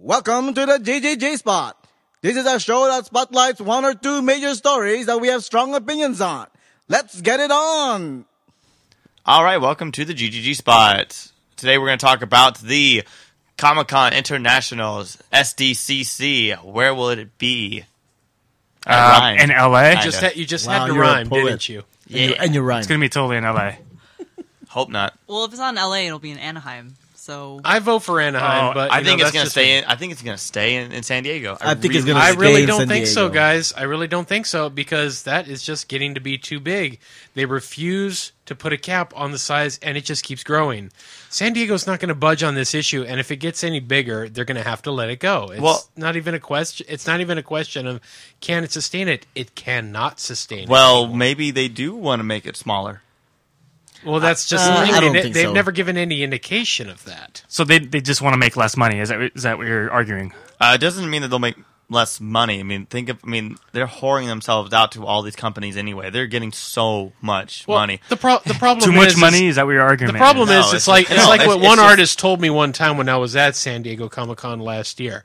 Welcome to the GGG Spot. This is a show that spotlights one or two major stories that we have strong opinions on. Let's get it on. All right, welcome to the GGG Spot. Today we're going to talk about the Comic Con Internationals SDCC. Where will it be? I Uh, in LA. Kinda. Just had, you just Wow, had to you're a rhyme, poet. didn't you? And you- Yeah. And you're right. It's gonna be totally in LA. Hope not. Well, if it's not in LA, it'll be in Anaheim. So I vote for Anaheim, Oh, but I you think know, it's that's going to just stay in. I think it's going to stay in, in San Diego. I think it's gonna I stay really in don't San think so, Diego. guys. I really don't think so because that is just getting to be too big. They refuse to put a cap on the size, and it just keeps growing. San Diego's not going to budge on this issue, and if it gets any bigger, they're going to have to let it go. It's Well- not even a question. It's not even a question of can it sustain it. It cannot sustain it. Well, anymore. maybe they do want to make it smaller. Well, that's just. Uh, I I don't mean, think they've so. never given any indication of that. So they they just want to make less money. Is that is that what you're arguing? Uh, it doesn't mean that they'll make less money. I mean, think of. I mean, they're whoring themselves out to all these companies anyway. They're getting so much Well, money. The, pro- the problem Too much is, is- money? Is that what you're arguing? The problem No, is, it's it's, like it's no, like it's- what it's one just- artist told me one time when I was at San Diego Comic Con last year.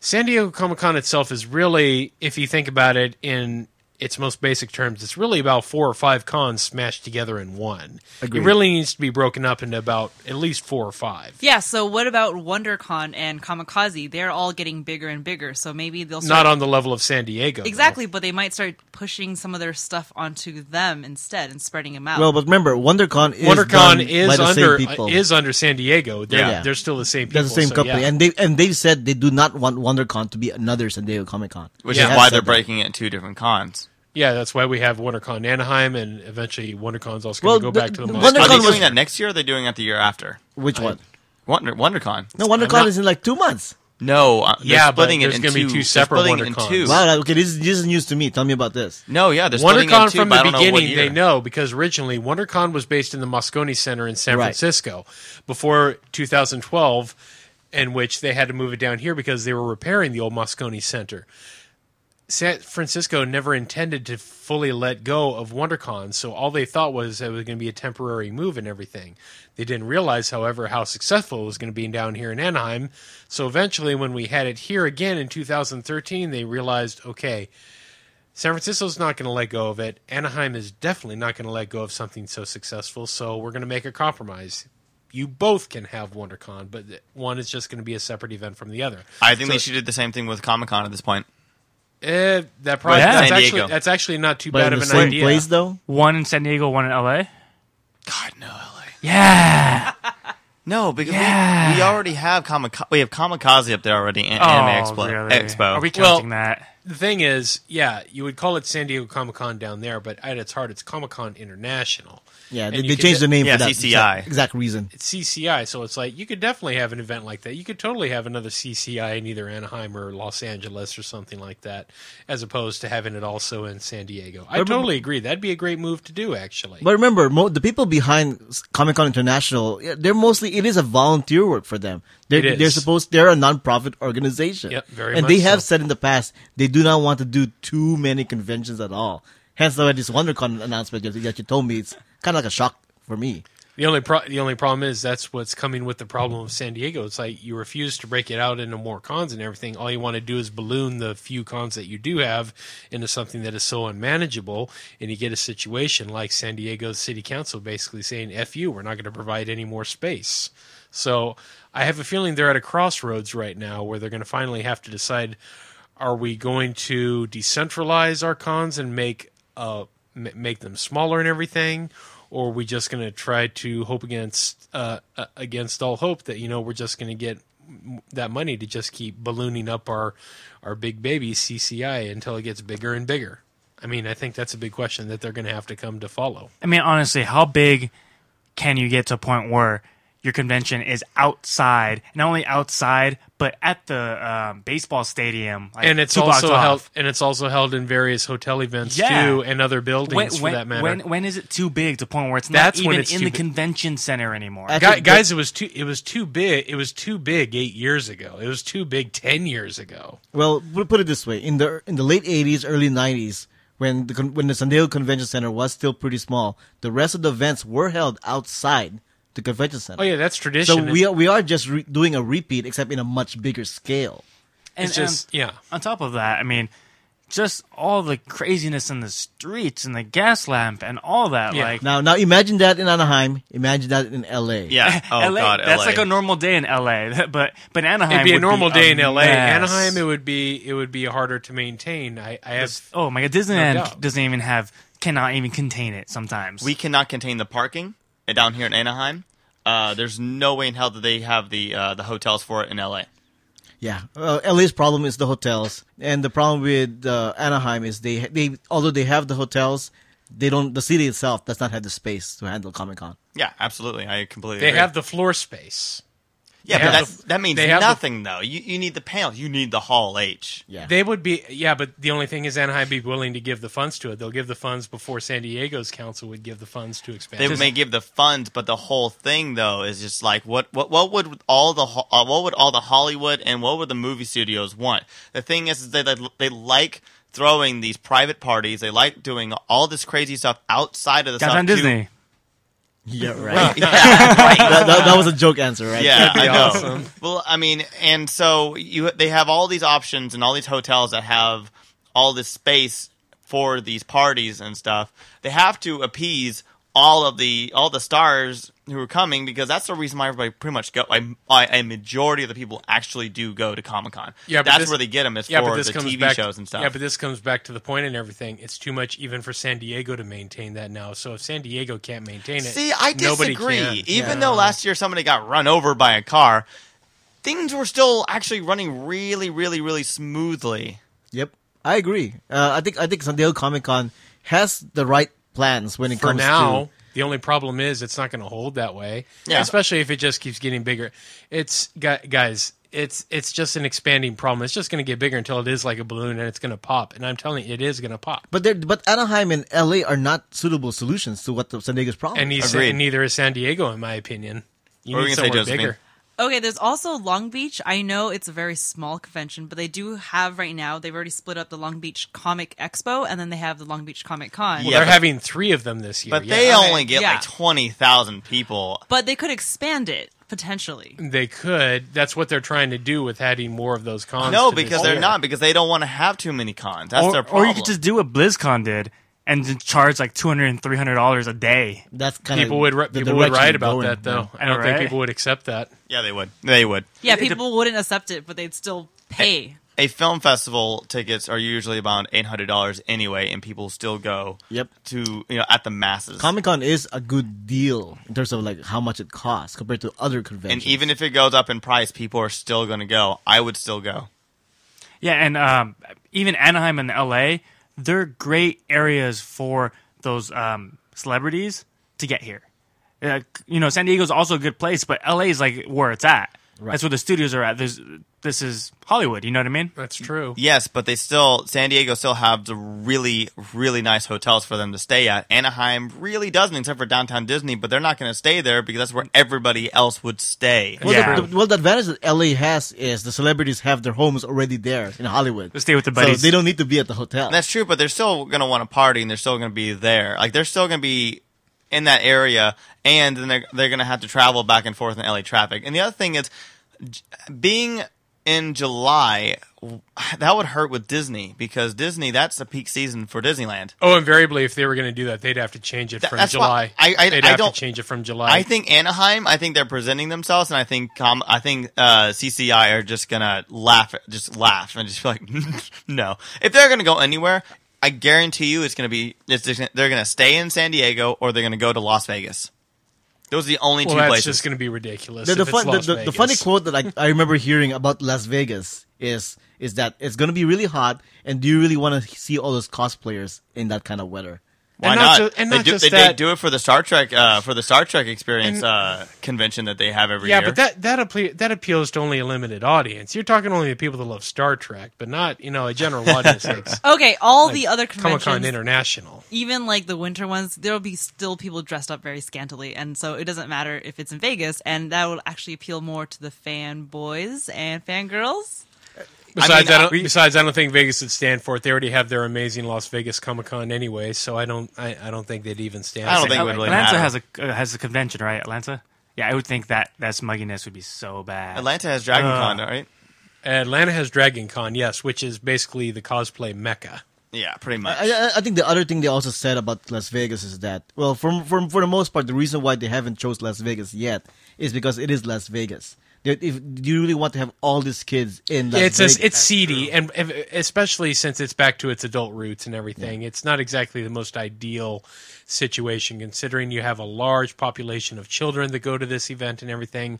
San Diego Comic Con itself is really, if you think about it in its most basic terms, it's really about four or five cons smashed together in one. Agreed. It really needs to be broken up into about at least four or five. yeah. So what about WonderCon and Comikaze? They're all getting bigger and bigger. So maybe they'll start Not on the level of San Diego. though. exactly, but they might start pushing some of their stuff onto them instead and spreading them out. Well, but remember, WonderCon is WonderCon done by is the under same people. is under San Diego. They're, Yeah. they're still the same people. That's the same so, company, yeah. and they and they've said they do not want WonderCon to be another San Diego Comic Con, which Yeah. is why they're said that. breaking it into two different cons. Yeah, that's why we have WonderCon Anaheim, and eventually WonderCon's also Well, going to go back to the the WonderCon Are they doing that next year? or Are they doing that the year after? Which one? Wonder WonderCon. No, WonderCon not- is in like two months. No, uh, they're Yeah, but splitting it there's gonna be two. two separate splitting in WonderCons. two. Wow, okay, this is this is news to me. Tell me about this. No, yeah, they're splitting WonderCon two, from the don't know beginning, they know because originally WonderCon was based in the Moscone Center in San Right. Francisco before 2012, in which they had to move it down here because they were repairing the old Moscone Center. San Francisco never intended to fully let go of WonderCon, so all they thought was it was going to be a temporary move and everything. They didn't realize, however, how successful it was going to be down here in Anaheim. So eventually, when we had it here again in 2013, they realized, okay, San Francisco's not going to let go of it. Anaheim is definitely not going to let go of something so successful. So we're going to make a compromise. You both can have WonderCon, but one is just going to be a separate event from the other. I think So- they should do the same thing with Comic Con at this point. Eh, that probably Yeah. that's San actually that's actually not too But bad in of the an same idea. place, though. One in San Diego, one in LA. God no, LA. Yeah. No, because Yeah. we, we already have Comikaze. We have Comikaze up there already. And oh, Anime Expo. really? Expo. Are we Well- counting that? The thing is, yeah, you would call it San Diego Comic Con down there, but at its heart, it's Comic Con International. Yeah, they, they changed de- the name Yeah, for that CCI. exact, exact reason. It's CCI, so it's like you could definitely have an event like that. You could totally have another CCI in either Anaheim or Los Angeles or something like that, as opposed to having it also in San Diego. I But- totally agree. That'd be a great move to do, actually. But remember, mo- the people behind Comic Con International, they're mostly it is a volunteer work for them. They're, It is. they're supposed they're a non-profit organization. Yep, very and much they have so. said in the past they do not want to do too many conventions at all. Hence, why this WonderCon announcement that that you told me it's kind of like a shock for me. The only pro- the only problem is that's what's coming with the problem of San Diego. It's like you refuse to break it out into more cons and everything. All you want to do is balloon the few cons that you do have into something that is so unmanageable, and you get a situation like San Diego's city council basically saying "f you," we're not going to provide any more space. So I have a feeling they're at a crossroads right now where they're going to finally have to decide: Are we going to decentralize our cons and make uh m- make them smaller and everything? or are we just going to try to hope against uh, uh, against all hope that you know we're just going to get that money to just keep ballooning up our our big baby CCI until it gets bigger and bigger. I mean, I think that's a big question that they're going to have to come to follow. I mean, honestly, how big can you get to a point where your convention is outside, not only outside, but at the um, baseball stadium, like and it's also held and it's also held in various hotel events Yeah. too and other buildings When, for when, that matter. when, when is it too big to the point where it's That's not when even it's in the big. convention center anymore? Guy, Actually, guys, it was too it was too big. It was too big 8 years ago. It was too big 10 years ago. Well, we'll put it this way: in the in the late '80s, early '90s, when the con- when the San Diego Convention Center was still pretty small, the rest of the events were held outside the convention center. Oh yeah, that's tradition. So we are, we are just re- doing a repeat, except in a much bigger scale. And, it's just yeah. on top of that, I mean, just all the craziness in the streets and the Gaslamp and all that. Yeah. Like, Now, now imagine that in Anaheim. Imagine that in LA. Yeah. Oh LA, God. that's LA. like a normal day in LA. But but Anaheim It'd be a would normal day in LA. mess. Anaheim, it would be it would be harder to maintain. I, I have Oh my god, Disneyland doubt. doesn't even have cannot even contain it sometimes. we cannot contain the parking down here in Anaheim. Uh, there's no way in hell that they have the uh, the hotels for it in LA. Yeah, uh, LA's problem is the hotels, and the problem with uh, Anaheim is they they although they have the hotels, they don't. The city itself does not have the space to handle Comic Con. Yeah, absolutely. I completely. they agree. have the floor space. Yeah, they but have that, the- that means they have the- nothing though. You you need the panels. You need the Hall H. Yeah, They would be yeah, but the only thing is Anaheim be willing to give the funds to it. They'll give the funds before San Diego's council would give the funds to expand. They it. may give the funds, but the whole thing though is just like what what what would all the uh, what would all the Hollywood and what would the movie studios want? The thing is, is they they, they like throwing these private parties. They like doing all this crazy stuff outside of the Downtown stuff too- Disney. Yeah, right. yeah, right. that, that, that was a joke answer, right? Yeah, I be know. awesome. Well, I mean, and so you they have all these options and all these hotels that have all this space for these parties and stuff. They have to appease all of the all the stars who are coming because that's the reason why everybody pretty much go. A, a majority of the people actually do go to Comic Con. Yeah, that's this- where they get them is yeah, for but this the comes TV back, shows and stuff. Yeah, but this comes back to the point and everything. It's too much even for San Diego to maintain that now. So if San Diego can't maintain it, See, I disagree. can. Even Yeah. though last year somebody got run over by a car, things were still actually running really, really, really smoothly. Yep, I agree. Uh, I think I think San Diego Comic Con has the right plans when it for comes now. to. The only problem is it's not going to hold that way. Yeah. Especially if it just keeps getting bigger. It's guys, it's it's just an expanding problem. It's just going to get bigger until it is like a balloon and it's going to pop. And I'm telling you, it is going to pop. But there, but Anaheim and LA are not suitable solutions to what the San Diego's problem. And, he's, and neither is San Diego, in my opinion. You What need you gonna say, somewhere bigger. Okay, there's also Long Beach. I know it's a very small convention, but they do have right now. They've already split up the Long Beach Comic Expo, and then they have the Long Beach Comic Con. Well, Yeah, they're but- having three of them this year. But yeah. they Okay, only get yeah. like 20,000 people. But they could expand it potentially. They could. That's what they're trying to do with adding more of those cons. No, because they're year. not, because they don't want to have too many cons. That's or, their problem. or you could just do what BlizzCon did and charge like 200 and 300 dollars a day. That's kind People would people would write about that though. I don't think people would accept that. yeah, they would. They would. Yeah, It- it people wouldn't accept it, but they'd still pay. A film festival tickets are usually about $800 anyway, and people still go Yep. to, you know, at the masses. Comic Con is a good deal in terms of like how much it costs compared to other conventions. and even if it goes up in price, people are still going to go. I would still go. Yeah, and um, even Anaheim and LA, they're great areas for those um, celebrities to get here. Uh, you know, San Diego's also a good place, but LA is like where it's at. Right. That's where the studios are at. There's, this is Hollywood. You know what I mean? That's true. Yes, but they still San Diego still have the really really nice hotels for them to stay at. Anaheim really doesn't, except for downtown Disney. But they're not going to stay there because that's where everybody else would stay. well, Yeah. the, the, well, the advantage that LA has is the celebrities have their homes already there in Hollywood. They stay with the So buddies. they don't need to be at the hotel. That's true, but they're still going to want to party and they're still going to be there. Like they're still going to be in that area, and then they're they're going to have to travel back and forth in LA traffic. And the other thing is, being in July, that would hurt with Disney because Disney that's the peak season for Disneyland. Oh, invariably, if they were going to do that, they'd have to change it Th- from July. I- I- they'd I have don't- to change it from July. I think Anaheim. I think they're presenting themselves, and I think com- I think uh, CCI are just gonna laugh, just laugh, and just be like, no. If they're gonna go anywhere, I guarantee you, it's gonna be it's they're gonna stay in San Diego or they're gonna go to Las Vegas. Those are the only well, two that's places. just going to be ridiculous. the, the, fun, the, the, the funny quote that I, I remember hearing about Las Vegas is is that it's going to be really hot, and do you really want to see all those cosplayers in that kind of weather? Why and not? not ju- and they not do, just they, they do it for the Star Trek uh, for the Star Trek experience And- uh, convention that they have every Yeah, year. Yeah, but that that appe- that appeals to only a limited audience. You're talking only to people that love Star Trek, but not you know a general audience Okay, all like the other Comic Con conventions, International. even like the winter ones, there will be still people dressed up very scantily, and so it doesn't matter if it's in Vegas, and that will actually appeal more to the fanboys and fangirls. Besides, mean, I, don't, we- besides, I don't think Vegas would stand for it. They already have their amazing Las Vegas Comic Con anyway, so I don't. I, I don't think they'd even stand. I don't think it. it would really Atlanta matter. has a uh, has a convention, right? Atlanta. Yeah, I would think that that smugginess would be so bad. Atlanta has Dragon Uh. Con, right? Atlanta has Dragon Con, yes, which is basically the cosplay mecca. Yeah, pretty much. I, I- I think the other thing they also said about Las Vegas is that, well, for, for, for the most part, the reason why they haven't chose Las Vegas yet is because it is Las Vegas. If do you really want to have all these kids in Las it's Vegas? a, it's seedy, and and especially since it's back to its adult roots and everything. It's not exactly the most ideal situation, considering you have a large population of children that go to this event and everything.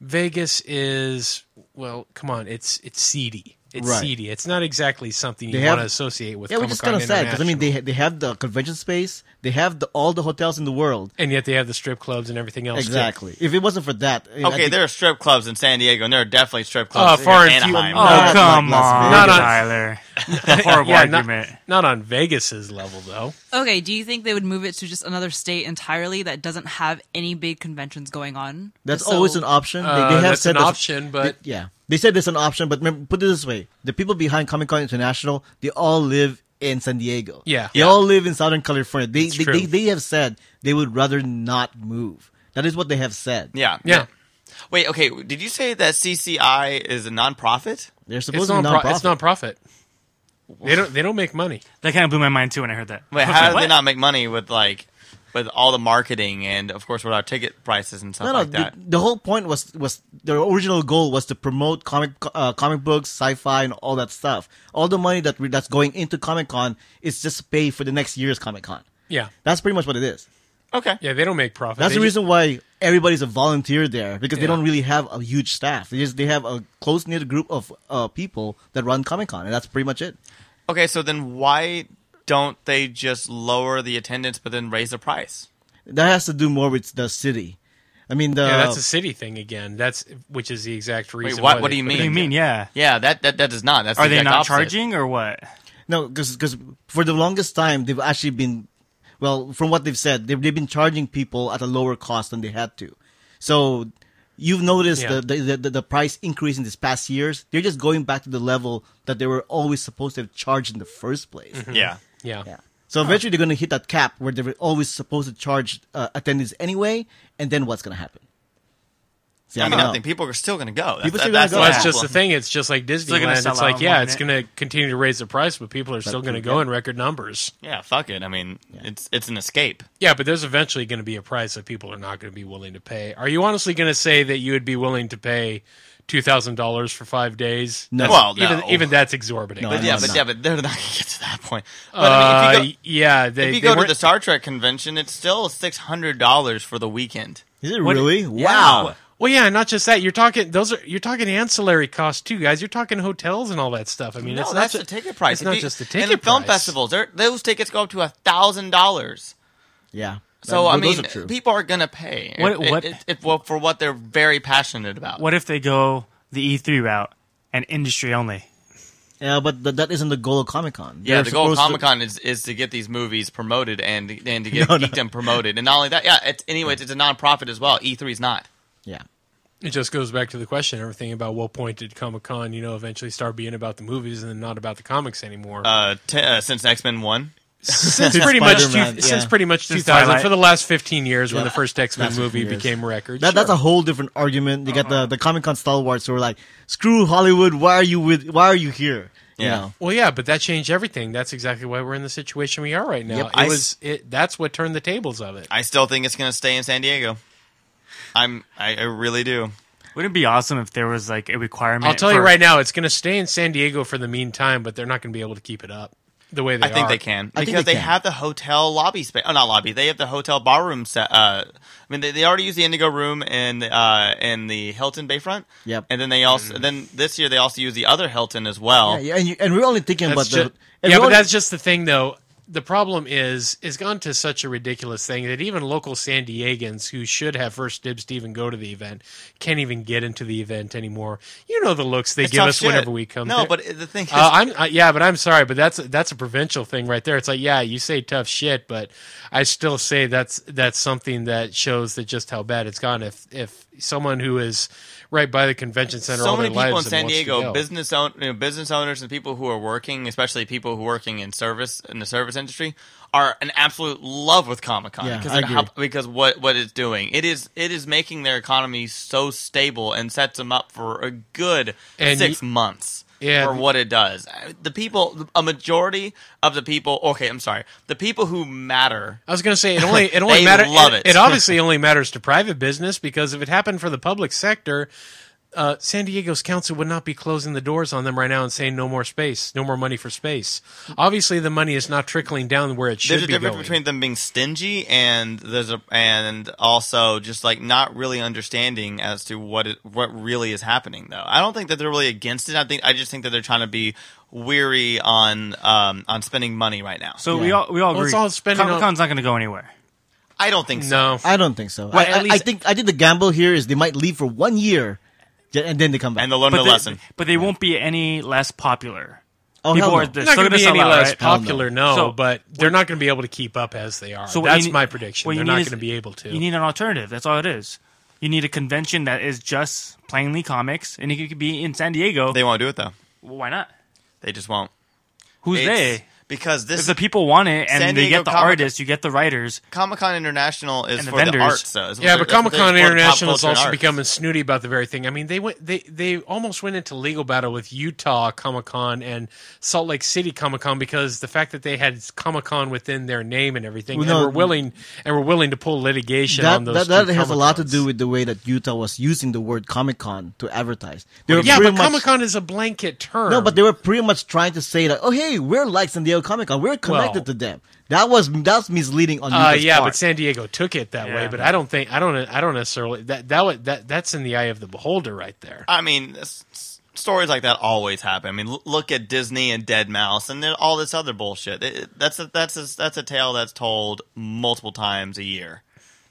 Vegas is well, come on, it's it's seedy. It's Right. seedy. It's not exactly something you They want to associate with. yeah, which is kind of sad because I mean they ha- they have the convention space, they have the, all the hotels in the world. and yet they have the strip clubs and everything else. too. Exactly. If it wasn't for that, I mean, okay, think- there are strip clubs in San Diego, and there are definitely strip Uh, clubs far in and few- oh, Not come like Las on, Vegas. Not on- Tyler. Horrible Yeah, argument. not on Vegas's level though. Okay, do you think they would move it to just another state entirely that doesn't have any big conventions going on? that's So- always an option. They, Uh, they have that's said an option, but they- yeah, they said it's an option. But remember, put it this way: the people behind Comic Con International, they all live in San Diego. Yeah. they Yeah. all live in Southern California. They they, they they have said they would rather not move. That is what they have said. Yeah, yeah. Wait, okay. Did you say that CCI is a nonprofit? They're It's supposed to be non nonprofit. it's non-profit. They don't they don't make money. That kind of blew my mind too when I heard that. Wait, how like, do they not make money with like with all the marketing and of course with our ticket prices and stuff no, no. like that? the, the whole point was was the original goal was to promote comic uh, comic books, sci-fi, and all that stuff. All the money that we, that's going into Comic Con is just to pay for the next year's Comic Con. Yeah. That's pretty much what it is. Okay. Yeah, they don't make profit. That's They the just- reason why everybody's a volunteer there because they don't really have a huge staff. They just they have a close knit group of uh, people that run Comic Con, and that's pretty much it. Okay, so then why don't they just lower the attendance but then raise the price? That has to do more with the city. I mean, the Yeah, that's a city thing again. That's which is the exact reason. what- why what do you mean? What do you mean? Yeah. Yeah, that that, that does not. That's Are the they not opposite. charging or what? no, because for the longest time they've actually been, well, from what they've said, they've, they've been charging people at a lower cost than they had to. So you've noticed Yeah. the, the, the the price increase in these past years. They're just going back to the level that they were always supposed to have charged in the first place. Mm-hmm. Yeah. Yeah. Yeah. So eventually they're going to hit that cap where they're always supposed to charge uh, attendees anyway, and then what's going to happen? See, I mean, don't know. nothing. People are still going to go. That's, People that, still that's gonna Well, go. that's just the thing. It's just like Disneyland. sell It's like, yeah, it's than going to continue to raise the price, but people are still going to go yeah. in record numbers. Yeah, fuck it. I mean, it's it's an escape. Yeah, but there's eventually going to be a price that people are not going to be willing to pay. Are you honestly going to say that you would be willing to pay two thousand dollars for five days? No. Well, Even no. even that's exorbitant. No, But yeah, but not. yeah, but they're not going to get to that point. But Uh, I mean, if you go, yeah, they, if you they go to weren't- the Star Trek convention, it's still six hundred dollars for the weekend. Is it What- really? Yeah. Wow. Well, yeah, not just that. You're talking those are you're talking ancillary costs too, guys. You're talking hotels and all that stuff. I mean, no, it's that's not the ticket price. It's If not you- just the And ticket the film festivals, those tickets go up to a thousand dollars. Yeah. So I mean, are people are going to pay What- if- what- if- if- well, for what they're very passionate about. What if they go the E3 route and industry only? Yeah, but th- that isn't the goal of Comic Con. Yeah, the goal of Comic Con is, is to get these movies promoted and and to get No, no. Geekdom promoted, and not only that, yeah. It's, anyways, it's a nonprofit as well. E3 is not. Yeah. It just goes back to the question. Everything about what point did Comic Con, you know, eventually start being about the movies and not about the comics anymore? Uh, t- uh, since X Men One, since pretty much two, Spider-Man, since pretty much 2000 Twilight. for the last 15 years when the first X Men Last movie 15 years. became record. That, That's a whole different argument. You got the, uh-huh. the Comic Con stalwarts who are like, "Screw Hollywood! Why are you with? Why are you here?" You Yeah. know? Well, yeah, but that changed everything. That's exactly why we're in the situation we are right now. Yep. It I s- was it. That's what turned the tables of it. I still think it's going to stay in San Diego. I'm, I, I really do. Wouldn't it be awesome if there was like a requirement? I'll tell you right now, it's going to stay in San Diego for the meantime, but they're not going to be able to keep it up the way they I think are. they can I think because they they, can. have the hotel lobby space. Oh, not lobby. They have the hotel barroom set. Uh, I mean, they, they already use the Indigo Room in uh, in the Hilton Bayfront. Yep. And then they also then this year they also use the other Hilton as well. Yeah, yeah, and, you, and we're only thinking That's about ju- the. yeah, but only- that's just the thing, though. The problem is, is gone to such a ridiculous thing that even local San Diegans who should have first dibs to even go to the event can't even get into the event anymore. You know the looks they It's give us shit. whenever we come. No, there. but the thing is, Uh, I'm uh, yeah, but I'm sorry, but that's that's a provincial thing right there. It's like yeah, you say tough shit, but I still say that's that's something that shows that just how bad it's gone. If if someone who is right by the convention center so all many their people in San Diego, business own, you know, business owners and people who are working, especially people who are working in service in the service industry are an absolute love with Comic Con Yeah, because I it agree. help- because what what it's doing it is it is making their economy so stable and sets them up for a good And six y- months Yeah. for what it does. The people, a majority of the people. Okay, I'm sorry. The people who matter I was going to say it only it only matters. love it. It obviously only matters to private business because if it happened for the public sector, uh, San Diego's council would not be closing the doors on them right now and saying no more space, no more money for space. Obviously, the money is not trickling down where it should there's a be difference going. between them being stingy and there's a and also just like not really understanding as to what it, what really is happening though. I don't think that they're really against it. I think I just think that they're trying to be weary on um on spending money right now. So we all we all Well, agree. it's all spending on- Comic Con's not going to go anywhere. I don't think so. no, I don't think so. Well, I, at I- I think I think the gamble here is they might leave for one year, yeah, and then they come back. And they'll learn But the they, lesson. but they won't be any less popular. oh, People hell are no. they're They're not going to be any out, less right? popular, no, So- but they're not going to be able to keep up as they are. So That's need- my prediction. what you they're not going to be able to. You need an alternative. That's all it is. You need a convention that is just plainly comics, and it could be in San Diego. They won't do it though. Well, Why not? They just won't. Who's It's- they? Because this If the people want it, and they get the Comic- artists, you get the writers. Comic Con International is And the for the vendors. arts, though. It's Yeah, for- but that's Comic they- Con for pop International is culture and also arts. becoming snooty about the very thing. I mean, they went they they almost went into legal battle with Utah Comic Con and Salt Lake City Comic Con because the fact that they had Comic Con within their name and everything, Well, and no, were willing and were willing to pull litigation that on those. that, two that has a lot to Comic-Cons. do with the way that Utah was using the word Comic Con to advertise. They were Yeah, pretty but much- Comic Con is a blanket term. No, but they were pretty much trying to say that, oh, hey, we're like San Diego Comic Con. We're connected Well- to them. That was that's misleading on Uh, Utah's yeah, part. but San Diego took it that way. Yeah. But I don't think I don't I don't necessarily that that would, that that's in the eye of the beholder right there. I mean, s- s- stories like that always happen. I mean, look at Disney and Deadmau5 and then all this other bullshit. It- it- that's a, that's a, that's a tale that's told multiple times a year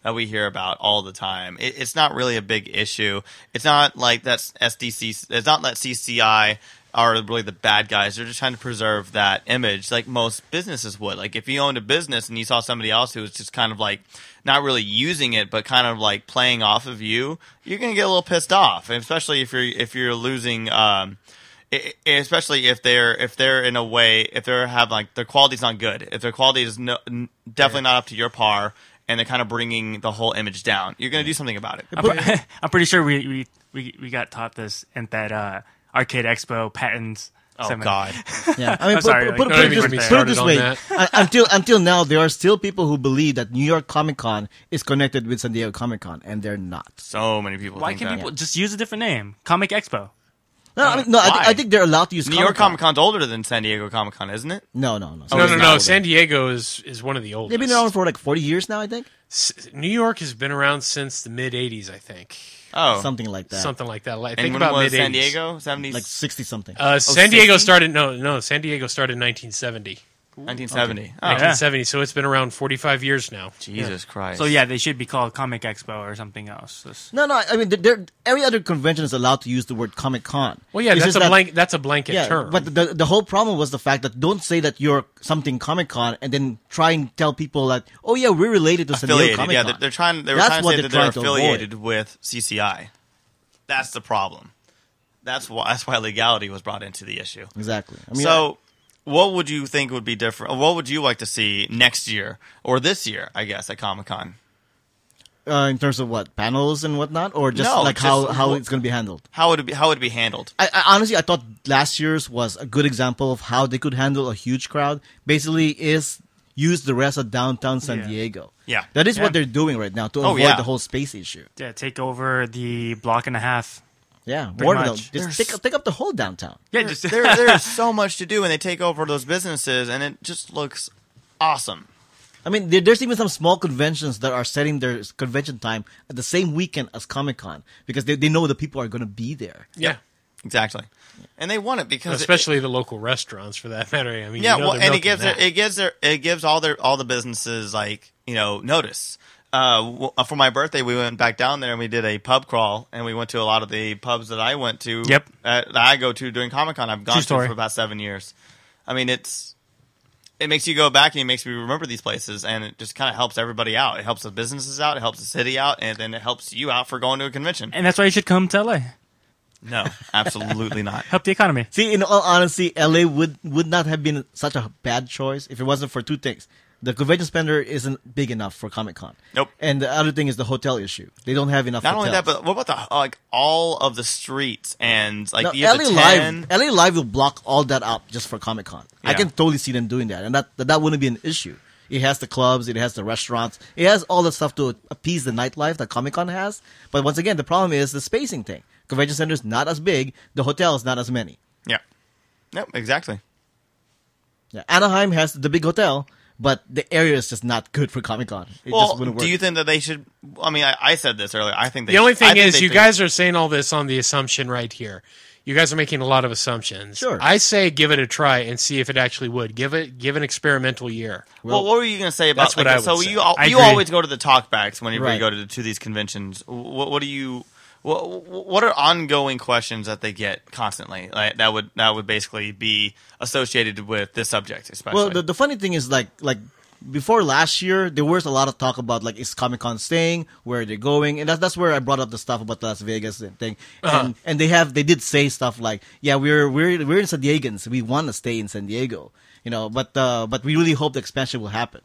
that we hear about all the time. It, it's not really a big issue. It's not like that's SDC. It's not that CCI are really the bad guys. They're just trying to preserve that image, like most businesses would. Like if you owned a business and you saw somebody else who was just kind of like not really using it, but kind of like playing off of you, you're gonna get a little pissed off, and especially if you're if you're losing. Um, i- i- especially if they're if they're in a way if they're have like their quality's not good if their quality is no, n- definitely not up to your par and they're kind of bringing the whole image down you're going to do something about it I'm, pre- I'm pretty sure we, we, we, we got taught this and that uh, Arcade Expo patents. oh seminar. god Yeah, I mean, I'm put, sorry, put, like, put, put it this, put it this way. on until until now, there are still people who believe that New York Comic Con is connected with San Diego Comic Con, and they're not. so many people Why can't that. people just use a different name? Comic Expo. No, I mean, no, I, thi- Why? I think they're allowed to use new york Comic-Con. comic con's older than san diego comic con isn't it No, no, no. Oh, no, no, no. older. San Diego is is one of the oldest. They've been around for like 40 years now, I think. S- New York has been around since the mid '80s, I think, oh Something like that. something like that. Like, and think when about was mid san diego 70s Like 60 something. Uh, San Diego started no, no. San Diego started in 1970. 1970 oh, 1970. So it's been around 45 years now. jesus christ So yeah, they should be called Comic Expo or something else. This- no, no, I mean, they're, they're- every other convention is allowed to use the word Comic Con. Well, yeah, It's that's just a that- blank. That's a blanket Yeah, term. but the the whole problem was the fact that don't say that you're something Comic Con and then try and tell people that oh yeah we're related to San Diego affiliated Comic yeah Con. they're, they're trying they were That's trying to what say they're that they're trying to avoid. affiliated with cci that's the problem that's why that's why legality was brought into the issue exactly. I mean, so, what would you think would be different? What would you like to see next year or this year? I guess at Comic Con. uh, in terms of what panels and whatnot, or just No, like just how how wh- it's going to be handled. How would it be? How would it be handled? I, I honestly I thought last year's was a good example of how they could handle a huge crowd. Basically, is use the rest of downtown San Yeah. Diego. Yeah. That is Yeah. what they're doing right now to Oh, avoid yeah. the whole space issue. Yeah, take over the block and a half. Yeah, Pretty more than much. just There's- take, take up the whole downtown. Yeah, just there, there's so much to do, and they take over those businesses, and it just looks awesome. I mean, there, there's even some small conventions that are setting their convention time at the same weekend as Comic Con because they, they know the people are going to be there. yeah, Exactly, and they want it because it- especially the local restaurants for that matter. I mean, yeah, you know well, they're and it milking gives their, it gives their it gives all their all the businesses like you know notice. Uh, for my birthday, we went back down there and we did a pub crawl, and we went to a lot of the pubs that I went to. Yep. uh, that I go to during Comic Con. I've gone True to story. for about seven years. I mean, it's it makes you go back and it makes me remember these places, and it just kind of helps everybody out. It helps the businesses out, it helps the city out, and then it helps you out for going to a convention. and that's why you should come to LA. No, absolutely not. Help the economy. See, in all honesty, LA would would not have been such a bad choice if it wasn't for two things. The convention center isn't big enough for Comic Con. Nope. And the other thing is the hotel issue. They don't have enough. Not only that, but what about the like all of the streets and like No, have LA the Live, 10 LA Live will block all that up just for Comic Con. I can totally see them doing that, and that, that that wouldn't be an issue. It has the clubs, it has the restaurants, it has all the stuff to appease the nightlife that Comic Con has. But once again, the problem is the spacing thing. Convention center is not as big, the hotel is not as many. Yeah. Yep, exactly. Yeah, Anaheim has the big hotel, but the area is just not good for Comic Con. It well, just wouldn't work. do you think that they should? I mean, I, I said this earlier. I think they The only thing think is, they you should- guys are saying all this on the assumption right here. You guys are making a lot of assumptions. Sure. I say give it a try and see if it actually would. Give it give an experimental year. Well, what were you going to say about? That's what I would so say. you al- I you agree. always go to the talkbacks whenever Right. you go to, to these conventions. What, what do you? What, what are ongoing questions that they get constantly? Like that would that would basically be associated with this subject, especially. Well, the, the funny thing is like like before last year, there was a lot of talk about like is Comic Con staying, where are they're going, and that's that's where I brought up the stuff about the Las Vegas and thing. And and they have they did say stuff like, yeah, we're we're we're in San Diegans, we want to stay in San Diego, you know, but uh, but we really hope the expansion will happen.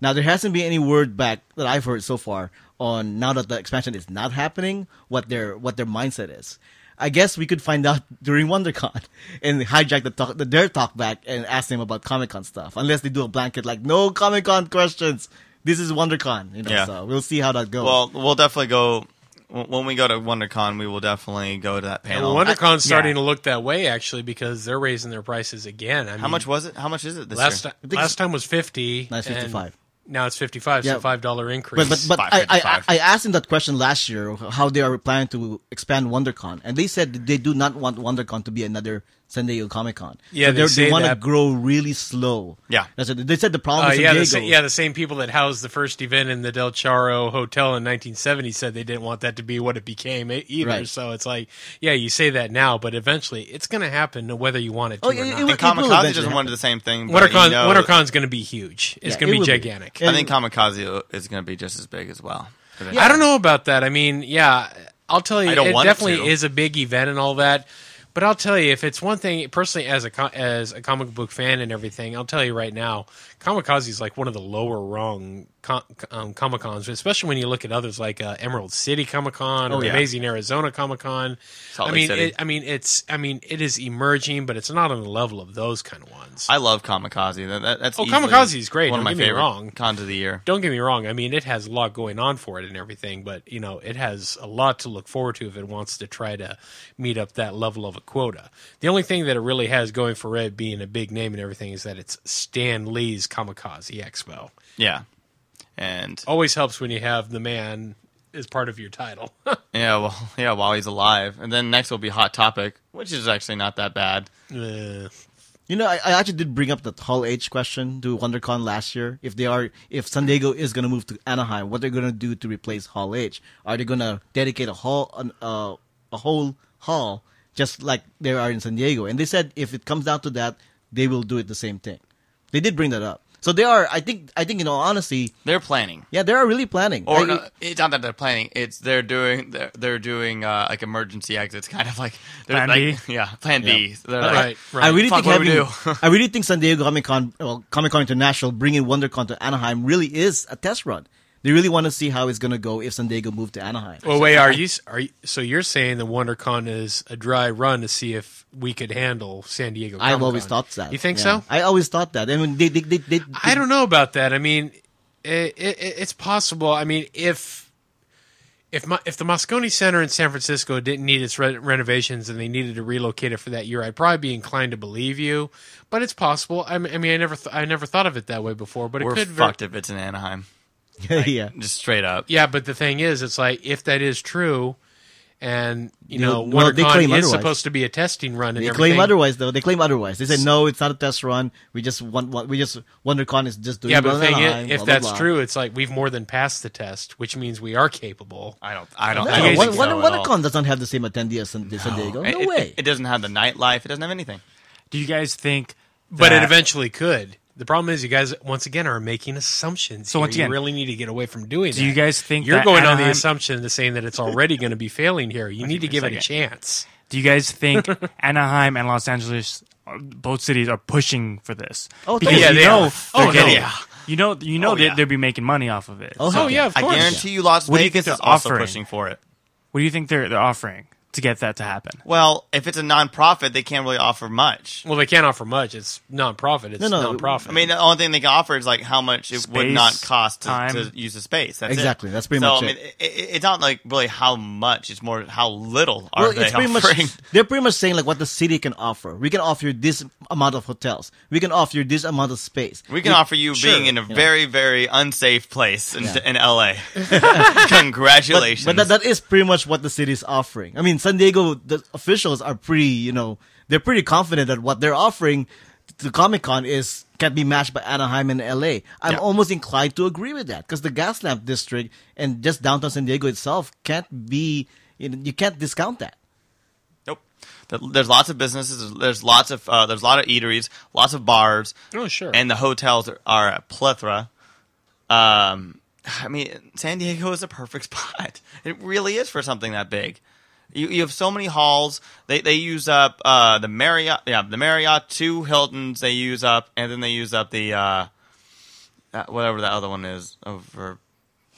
Now there hasn't been any word back that I've heard so far on now that the expansion is not happening, what their what their mindset is. I guess we could find out during WonderCon and hijack the talk, the, their talk back and ask them about Comic Con stuff. Unless they do a blanket like no Comic Con questions. This is WonderCon, you know. Yeah. So we'll see how that goes. well, we'll definitely go when we go to WonderCon. We will definitely go to that And panel. WonderCon's I- starting yeah. to look that way actually because they're raising their prices again. I mean, How much was it? How much is it this last year? time? Last time was fifty. Now it's and 55. Now it's fifty-five. Yeah. So five dollar increase. but but but I, I I asked them that question last year how they are planning to expand WonderCon, and they said they do not want WonderCon to be another San Diego Comic Con. Yeah, so they they're- want to grow really slow. Yeah. That's what, they said the problem Uh, with San yeah, the, Diego. sa- yeah, the same people that housed the first event in the Del Charo Hotel in 1970 said they didn't want that to be what it became either. Right. So it's like, yeah, you say that now, but eventually it's going to happen whether you want it to Oh, or yeah, not. it And will- Comikaze eventually doesn't want to happen. do the same thing. but WonderCon, you know- WonderCon's going to be huge. It's Yeah, going to will be be. gigantic. I think Comikaze is going to be just as big as well. I don't know about that. I mean, yeah, I'll tell you, I don't it want it definitely to. is a big event and all that. But I'll tell you, if it's one thing, personally, as a as a comic book fan and everything, I'll tell you right now, Comikaze is like one of the lower rung com- um, Comic Cons, especially when you look at others like uh, Emerald City Comic Con or Oh, yeah. Amazing Arizona Comic Con. I mean, it, I mean, it's, I mean, it is emerging, but it's not on the level of those kind of ones. I love Comikaze. That, that, that's Oh, Comikaze is great, One of don't my get favorite wrong. cons of the year. don't get me wrong. I mean, it has a lot going on for it and everything, but you know, it has a lot to look forward to if it wants to try to meet up that level of a quota. The only thing that it really has going for it, being a big name and everything, is that it's Stan Lee's Comikaze Expo. Yeah, and Always helps when you have the man as part of your title. yeah, well, yeah, while he's alive, and then next will be Hot Topic, which is actually not that bad. Uh, You know, I, I actually did bring up the Hall H question to WonderCon last year. If they are, if San Diego is going to move to Anaheim, what they're going to do to replace Hall H? Are they going to dedicate a hall, an, uh, a whole hall, just like they are in San Diego? And they said if it comes down to that, they will do it the same thing. They did bring that up. So they are. I think. I think. You know, honestly, They're planning, yeah, they are really planning. or I- no, it's not that they're planning. It's they're doing they're, they're doing uh, like emergency exits, kind of like they're Plan like, B? Yeah, Plan B. Yeah. So they're like, right, right. I really Fuck, think what do we having, I really think San Diego Comic Con, well, Comic Con International, bringing WonderCon to Anaheim really is a test run. They really want to see how it's going to go if San Diego moved to Anaheim. well, wait, are you are you, so you're saying the WonderCon is a dry run to see if we could handle San Diego? I've always thought that. You think Yeah. so? I always thought that. I mean, they, they, they, they, I don't know about that. I mean, it, it, it's possible. I mean, if if my, if the Moscone Center in San Francisco didn't need its re- renovations and they needed to relocate it for that year, I'd probably be inclined to believe you. But it's possible. I mean, I, mean, I never th- I never thought of it that way before. But it we're could. ver- fucked if it's in Anaheim. yeah. Yeah. Just straight up. yeah, but the thing is, it's like if that is true, and you know, Well, they WonderCon claim is otherwise. supposed to be a testing run, and They everything. claim otherwise, though. They claim otherwise. They say no, it's not a test run. We just want, want we just WonderCon is just doing. Yeah, but the thing Anaheim, is, if blah, blah, that's blah. true, it's like we've more than passed the test, which means we are capable. I don't. I don't. No, I don't Won- think Wonder, so all. WonderCon doesn't have the same attendee as San, San Diego. No It- it- way. It, doesn't have the nightlife. It doesn't have anything. Do you guys think? But it eventually could. The problem is, you guys once again are making assumptions. So here. once again, you really need to get away from doing that. Do you guys think you're that going on the assumption of saying that it's already going to be failing here? You need to give it a chance. Do you guys think Anaheim and Los Angeles, both cities, are pushing for this? Oh, because yeah, you they know are. Oh, getting, yeah. you know, you know Oh, they, yeah. they'll be making money off of it. Oh, So Oh yeah, of I guarantee you, Las What do you think is they're also offering? pushing for it. what do you think they're they're offering to get that to happen? Well, if it's a non-profit, they can't really offer much. Well, they can't offer much. It's non-profit. It's No, no, non-profit. I mean, the only thing they can offer is like how much it would not cost to, time. to use the space. That's it. Exactly, that's pretty so, much I mean, it. it, it- It's not like really how much; it's more how little are Well, they it's offering? Much, they're pretty much saying like what the city can offer. We can offer you this amount of hotels. We can offer you this amount of space. We can offer you sure, being in a you know. very, very unsafe place in, Yeah. in LA. Congratulations. but that, that is pretty much what the city is offering. I mean, San Diego the officials are pretty, you know, they're pretty confident that what they're offering to Comic Con is can't be matched by Anaheim and LA. I'm Yeah. almost inclined to agree with that because the Gaslamp district and just downtown San Diego itself can't be, you, know, you can't discount that. Nope. There's lots of businesses. there's- There's lots of uh, there's a lot of eateries, lots of bars, oh sure. and the hotels are, are a plethora. Um, I mean, San Diego is a perfect spot. It really is for something that big. You, you have so many halls. They they use up uh, the Marriott, yeah, the Marriott, two Hiltons. They use up, and then they use up the uh, uh, whatever the other one is over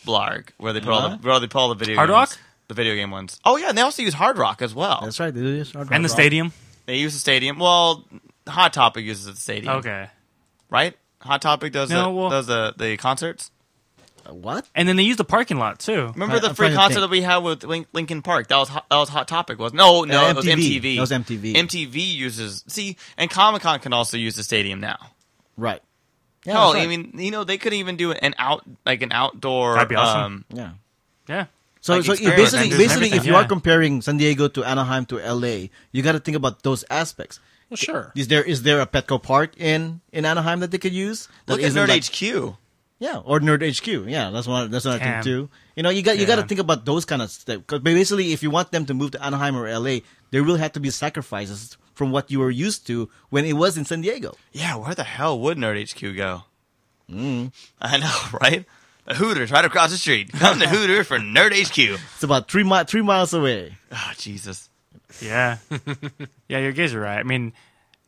Blarg, where they put all the where they put all the video Hard games, Rock? the video game ones. Oh yeah, and they also use Hard Rock as well. That's right. They do this. And the stadium. They use the stadium. Well, Hot Topic uses the stadium. Okay. right? Hot Topic does No, the, well- does the the concerts. What? And then they use the parking lot too. Remember I- the I'm free trying to concert think. that we had with Lin- Linkin Park? That was hot, that was Hot Topic, was no, no, Uh, it was MTV. MTV. That was MTV. MTV uses see, and Comic Con can also use the stadium now. Right. Yeah, no, that's right. I mean, you know, they could even do an out like an outdoor. That'd be awesome. Um, yeah. Yeah. So, Like so you experience basically, and basically, everything, if you yeah. are comparing San Diego to Anaheim to LA, you got to think about those aspects. well, sure. Is there is there a Petco Park in in Anaheim that they could use? That look at isn't Nerd like- HQ. Yeah, or Nerd HQ. Yeah, that's one. That's another Damn. thing too. You know, you got you got to think about those kind of stuff. Because basically, if you want them to move to Anaheim or LA, there will have to be sacrifices from what you were used to when it was in San Diego. Yeah, where the hell would Nerd HQ go? Mm. I know, right? The Hooters right across the street. Come to Hooters for Nerd HQ. It's about three mi- three miles away. Oh, Jesus. Yeah. yeah, your guys are right. I mean,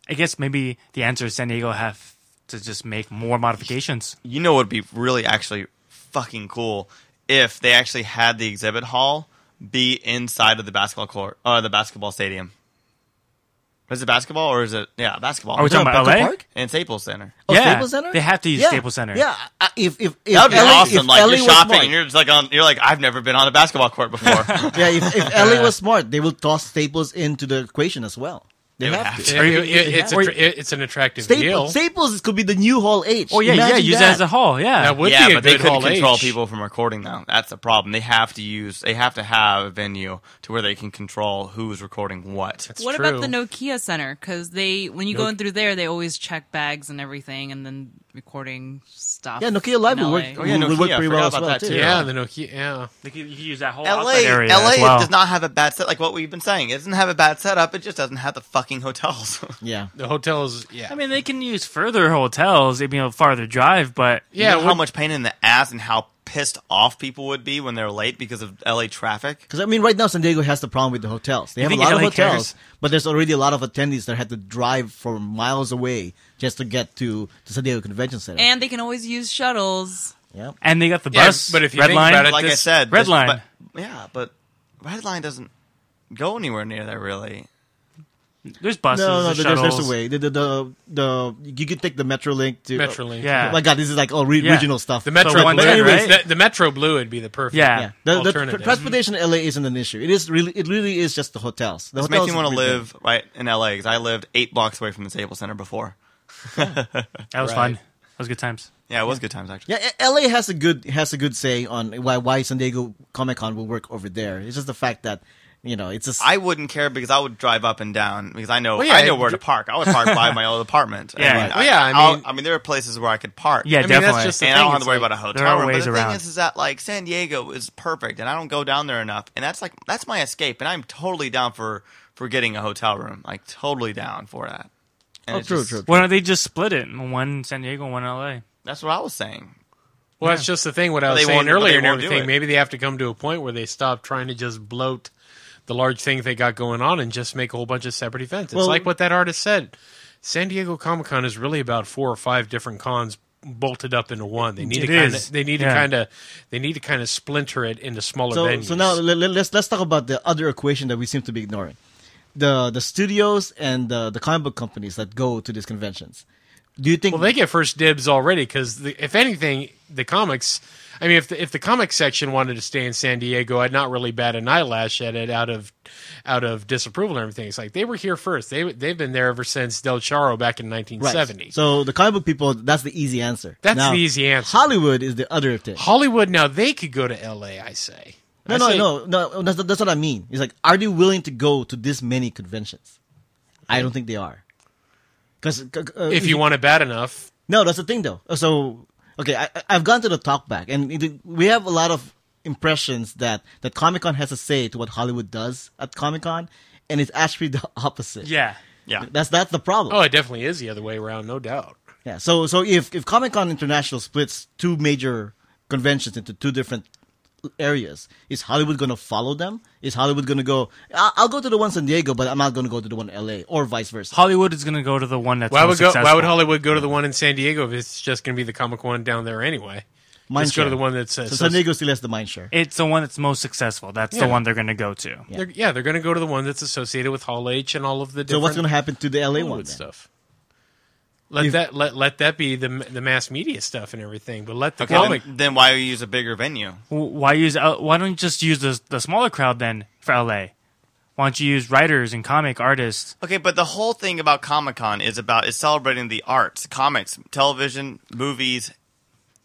I guess maybe the answer is San Diego have to just make more modifications. You know what would be really actually fucking cool if they actually had the exhibit hall be inside of the basketball court or the basketball stadium. Is it basketball or is it yeah basketball? Are we talking about Petco LA? Park? in Staples Center. Oh, Yeah, Staples Center? they have to use yeah. Staples Center. Yeah, uh, if if, if That would be LA awesome. Like LA you're was shopping smart- and you're just like on. You're like I've never been on a basketball court before. yeah, if, if LA was smart, they will toss Staples into the equation as well. They, They would have have to. to. It- Are you- it- it's, a tra- it- it's an attractive deal. Staples, Staples could be the new Hall H. Oh yeah, yeah, use that. it as a hall. Yeah. That would yeah, be a but they good couldn't Hall control H. people from recording though. That's the problem. They have to use. They have to have a venue to where they can control who's recording what. That's what true. about the Nokia Center? Because they, when you go in through there, they always check bags and everything, and then recording stuff. Yeah, Nokia Live in will work, Oh, yeah, will, will work pretty well as well that, too. too. Yeah, the Nokia. Yeah, They could, you could use that whole LA, outside area LA as well. does not have a bad set. Like what we've been saying, it doesn't have a bad setup. It just doesn't have the fucking hotels. Yeah. the hotels. Yeah, I mean, they can use further hotels. It'd be a farther drive, but yeah, Yeah, you know how much pain in the ass and how pissed off people would be when they're late because of LA traffic. Because I mean, right now San Diego has the problem with the hotels. They You have a think lot of hotels, cares? but there's already a lot of attendees that had to drive for miles away just to get to the San Diego Convention Center. And they can always use shuttles. yeah. and they got the Yeah, bus. but if you red think line, about it, Like I said, Red this- Line. but- yeah, but Red Line doesn't go anywhere near there really. There's buses. no, no, there's there's, there's a way. The, the, the, the, you could take the Metrolink to. Metrolink. Yeah. Oh my God, this is like all re- Yeah. regional stuff. The Metro So one Blue, anyways, right? the, the Metro Blue would be the perfect. Yeah. Yeah, the, the Alternative. transportation in LA isn't an issue. It is really, it really is just the hotels. The This makes me want to are really live right in LA because I lived eight blocks away from the Staples Center before. That was Right. fun. That was good times. Yeah, it was good times actually. Yeah, LA has a good has a good say on why why San Diego Comic Con will work over there. It's just the fact that you know it's just I wouldn't care because I would drive up and down because I know Well, yeah, I know where to park. I would park by my old apartment. Yeah. And Well, yeah, I I'll- mean- I mean, there are places where I could park. Yeah, I mean, that's definitely. just the and thing. I don't have to worry like- about a there hotel are room. But the around. thing is, is that like San Diego is perfect, and I don't go down there enough, and that's like that's my escape, and I'm totally down for for getting a hotel room, like totally down for that. And Oh, true, just- true, true. Why don't they just split it? One San Diego, one LA. That's what I was saying. Well, that's just the thing. What I was they saying earlier they and won't everything. Maybe they have to come to a point where they stop trying to just bloat the large thing they got going on and just make a whole bunch of separate events. It's Well- like what that artist said. San Diego Comic Con is really about four or five different cons bolted up into one. They need It to kind of they need Yeah. to kind of they need to kind of splinter it into smaller So, venues. so now let, let- let's let's talk about the other equation that we seem to be ignoring. The the studios and the the comic book companies that go to these conventions. Do you think Well, they get first dibs already because if anything, the comics. I mean, if the, if the comic section wanted to stay in San Diego, I'd not really bat an eyelash at it out of out of disapproval and everything. It's like they were here first. They they've been there ever since Del Charo back in right. 1970. So the comic book people, that's the easy answer. That's Now, the easy answer. Hollywood is the other thing. Hollywood now they could go to L.A. I say. No, I no, say- no, no. That's, that's what I mean. It's like, are they willing to go to this many conventions? I don't think they are. Because uh, If you want it bad enough, No, that's the thing though. So okay, I, I- I've gone to the talkback, and it, we have a lot of impressions that that Comic Con has a say to what Hollywood does at Comic Con, and it's actually the opposite. Yeah. Yeah. that's that's the problem. oh, it definitely is the other way around, no doubt. Yeah. So so if if Comic Con International splits two major conventions into two different areas, is Hollywood going to follow them? Is Hollywood going to go? I'll, I'll go to the one in San Diego, but I'm not going to go to the one in L.A. or vice versa. Hollywood is going to go to the one that's Why would most go? Why would Hollywood go to the one in San Diego if it's just going to be the Comic One down there anyway? Mind Let's go to share. the one that's uh, So so- San Diego still has the mind share. It's the one that's most successful. That's Yeah. the one they're going to go to. Yeah. They're, yeah, they're going to go to the one that's associated with Hall H and all of the So what's going to happen to the L.A. one? Then? stuff. Let If- that let let that be the the mass media stuff and everything, but let the Okay, comic. then, then why use a bigger venue? Why use? uh, Why don't you just use the the smaller crowd then for LA? Why don't you use writers and comic artists? Okay, but the whole thing about Comic Con is about is celebrating the arts, comics, television, movies,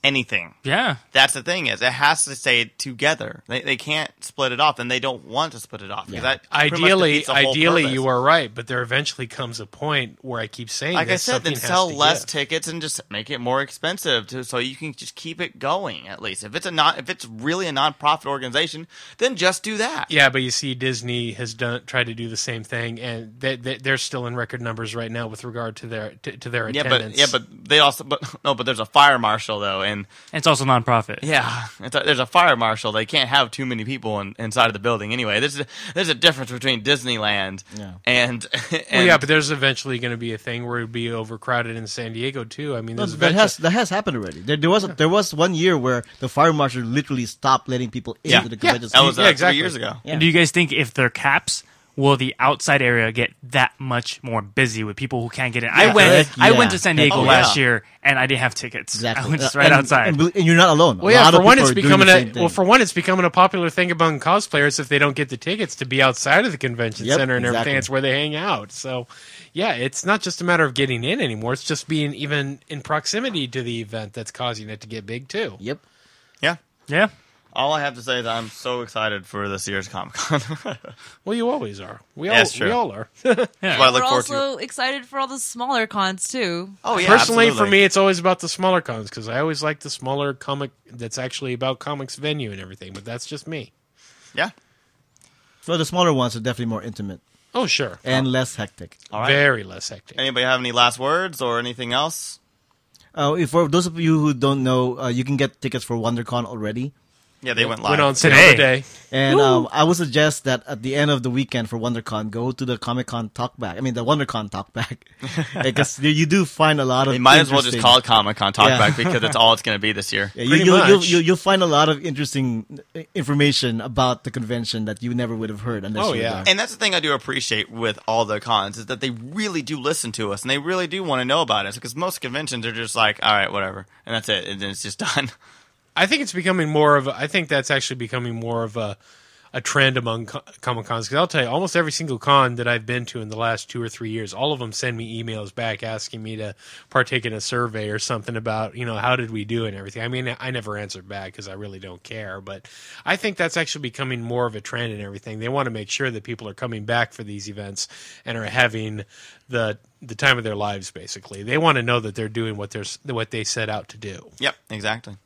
anything. Yeah, That's the thing is it has to stay together. They, they can't split it off, and they don't want to split it off. because Yeah. that Ideally, defeats the whole ideally, you are right, but there eventually comes a point where I keep saying, like that I said, then sell less give. tickets and just make it more expensive, to, so you can just keep it going. At least if it's a not, if it's really a non-profit organization, then just do that. Yeah, but you see, Disney has done tried to do the same thing, and they, they, they're still in record numbers right now with regard to their to, to their Yeah, attendance. but yeah, but they also, but no, but there's a fire marshal though, and and it's also nonprofit. Yeah, it's a, there's a fire marshal. They can't have too many people in, inside of the building anyway. There's a, there's a difference between Disneyland Yeah. and, and Well, yeah, but there's eventually going to be a thing where it'd be overcrowded in San Diego too. I mean, No, there's that has that has happened already. There, there was there was one year where the fire marshal literally stopped letting people into Yeah. the Yeah, convention. that was uh, Yeah, exactly. three years ago. Yeah. And do you guys think if they're caps, will the outside area get that much more busy with people who can't get in? I went. Heck I went to San Diego Oh, last yeah. year and I didn't have tickets. exactly. I went just Uh, right and- outside. and, and you're not alone. Well, a yeah. lot For of one, it's becoming a thing. well. For one, it's becoming a popular thing among cosplayers if they don't get the tickets to be outside of the convention Yep, center and exactly. everything. It's where they hang out. So, yeah, it's not just a matter of getting in anymore. It's just being even in proximity to the event that's causing it to get big too. Yep. Yeah. yeah. All I have to say is I'm so excited for this year's Comic Con. Well, you always are. We all That's true. we all are. That's what I look We're forward to. also excited for all the smaller cons too. Oh yeah, Personally, for me, it's always about the smaller cons because I always like the smaller comic that's actually about comics venue and everything. But that's just me. yeah. So the smaller ones are definitely more intimate Oh, sure. and less hectic. All right. Very less hectic. Anybody have any last words or anything else? Uh, for those of you who don't know, uh, you can get tickets for WonderCon already. Yeah, they went live. Went on sale Today. today. And um, I would suggest that at the end of the weekend for WonderCon, go to the Comic Con Talkback. I mean, the WonderCon Talkback, because you, you do find a lot of. You might as well just call it Comic Con Yeah. Talkback because it's all it's going to be this year. Yeah, you, you'll, you'll, you'll, you'll find a lot of interesting uh, information about the convention that you never would have heard unless Oh, you yeah. there. And that's the thing I do appreciate with all the cons is that they really do listen to us and they really do want to know about us because most conventions are just like, all right, whatever, and that's it, and then it's just done. I think it's becoming more of. A, I think that's actually becoming more of a a trend among co- comic cons. Because I'll tell you, almost every single con that I've been to in the last two or three years, all of them send me emails back asking me to partake in a survey or something about you know how did we do and everything. I mean, I never answered back because I really don't care. But I think that's actually becoming more of a trend and everything. They want to make sure that people are coming back for these events and are having the the time of their lives. Basically, they want to know that they're doing what they're what they set out to do. Yep, exactly.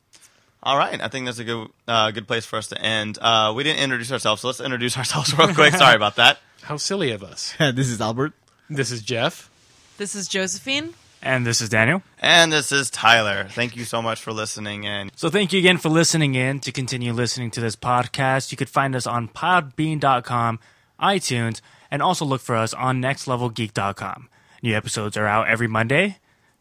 All right, I think that's a good uh, good place for us to end. Uh, we didn't introduce ourselves, so let's introduce ourselves real quick. Sorry about that. How silly of us. this is Albert. This is Jeff. This is Josephine. And this is Daniel. And this is Tyler. Thank you so much for listening. in. So thank you again for listening in. To continue listening to this podcast, you could find us on podbean.com, iTunes, and also look for us on nextlevelgeek.com. New episodes are out every Monday.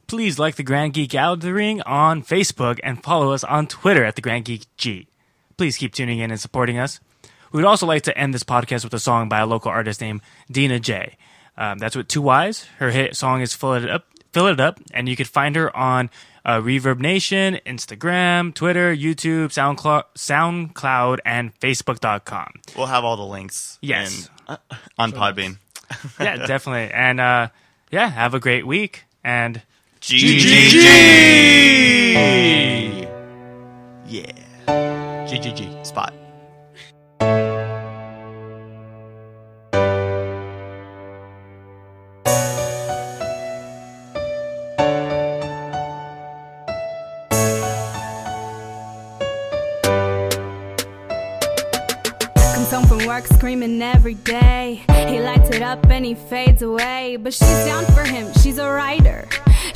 Please like the Grand Geek Gathering on Facebook and follow us on Twitter at the Grand Geek G. Please keep tuning in and supporting us. We would also like to end this podcast with a song by a local artist named Dina J. Um, that's with two Y's. Her hit song is "Fill It Up," "Fill It Up," and you can find her on uh, Reverb Nation, Instagram, Twitter, YouTube, SoundCloud, SoundCloud, and Facebook.com. We'll have all the links. Yes. in- uh, on Podbean. Yeah, definitely. And uh, yeah, have a great week. And GGG. Yeah. GGG. Spot. Comes home from work screaming every day. He lights it up and he fades away. But she's down for him, she's a writer.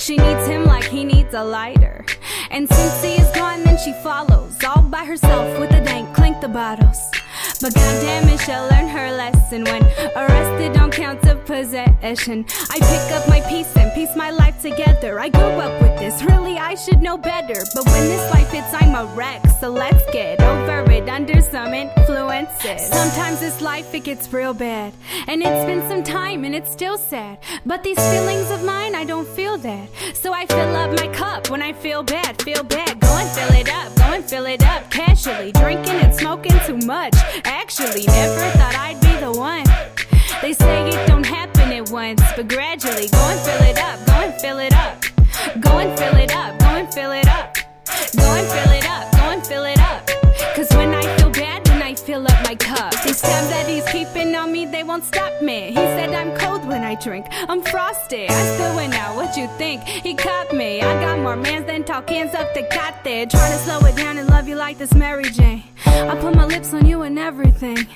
She needs him like he needs a lighter. And since he is gone, then she follows. All by herself with a dank clink the bottles. But goddamn it, she'll learn her lesson when arrested on counts of possession. I pick up my piece and piece my life together. I grew up with this, really I should know better. But when this life hits, I'm a wreck. So let's get over it under some influences. Sometimes this life it gets real bad, and it's been some time and it's still sad. But these feelings of mine, I don't feel that. So I fill up my cup when I feel bad, feel bad. Go and fill it up, go and fill it up casually. Drinking and smoking too much. Actually, never thought I'd be the one. They say it don't happen at once, but gradually go and fill it up, go and fill it up. Go and fill it up, go and fill it up. Go and fill it up, won't stop me. He said I'm cold when I drink, I'm frosty. I still went out, what you think? He caught me. I got more mans than talk hands up the got there. Trying to slow it down and love you like this Mary Jane. I put my lips on you and everything.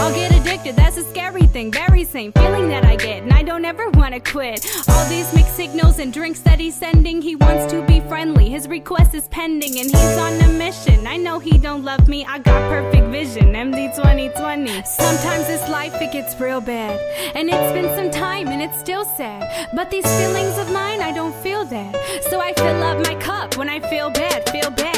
I'll get addicted, that's a scary thing. Very same feeling that I get, and I don't ever wanna quit. All these mixed signals and drinks that he's sending, he wants to be friendly. His request is pending, and he's on a mission. I know he don't love me, I got perfect vision. MD 2020. Sometimes this life it gets real bad, and it's been some time and it's still sad. But these feelings of mine, I don't feel that. So I fill up my cup when I feel bad, feel bad.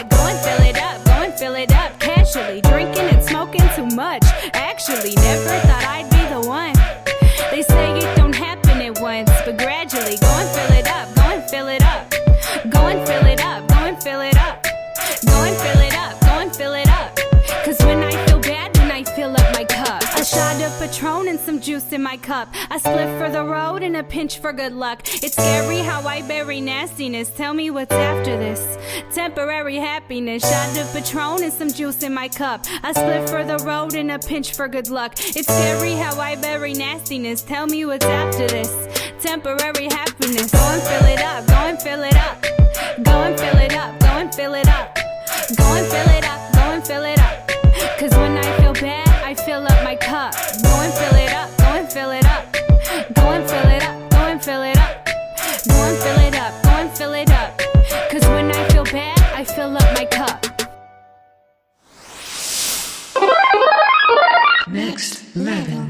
My cup. A split for the road and a pinch for good luck. It's scary how I bury nastiness. Tell me what's after this. Temporary happiness. Shot of Patron and some juice in my cup. A split for the road and a pinch for good luck. It's scary how I bury nastiness. Tell me what's after this. Temporary happiness. Go and fill it up. Go and fill it up. Go and fill it up. Go and fill it up. Go and fill it up. Go and fill it up. Cause when I feel bad, I fill up my cup. Go and fill it up. Fill it up. Go and fill it up. Go and fill it up. Cause when I feel bad, I fill up my cup. Next level.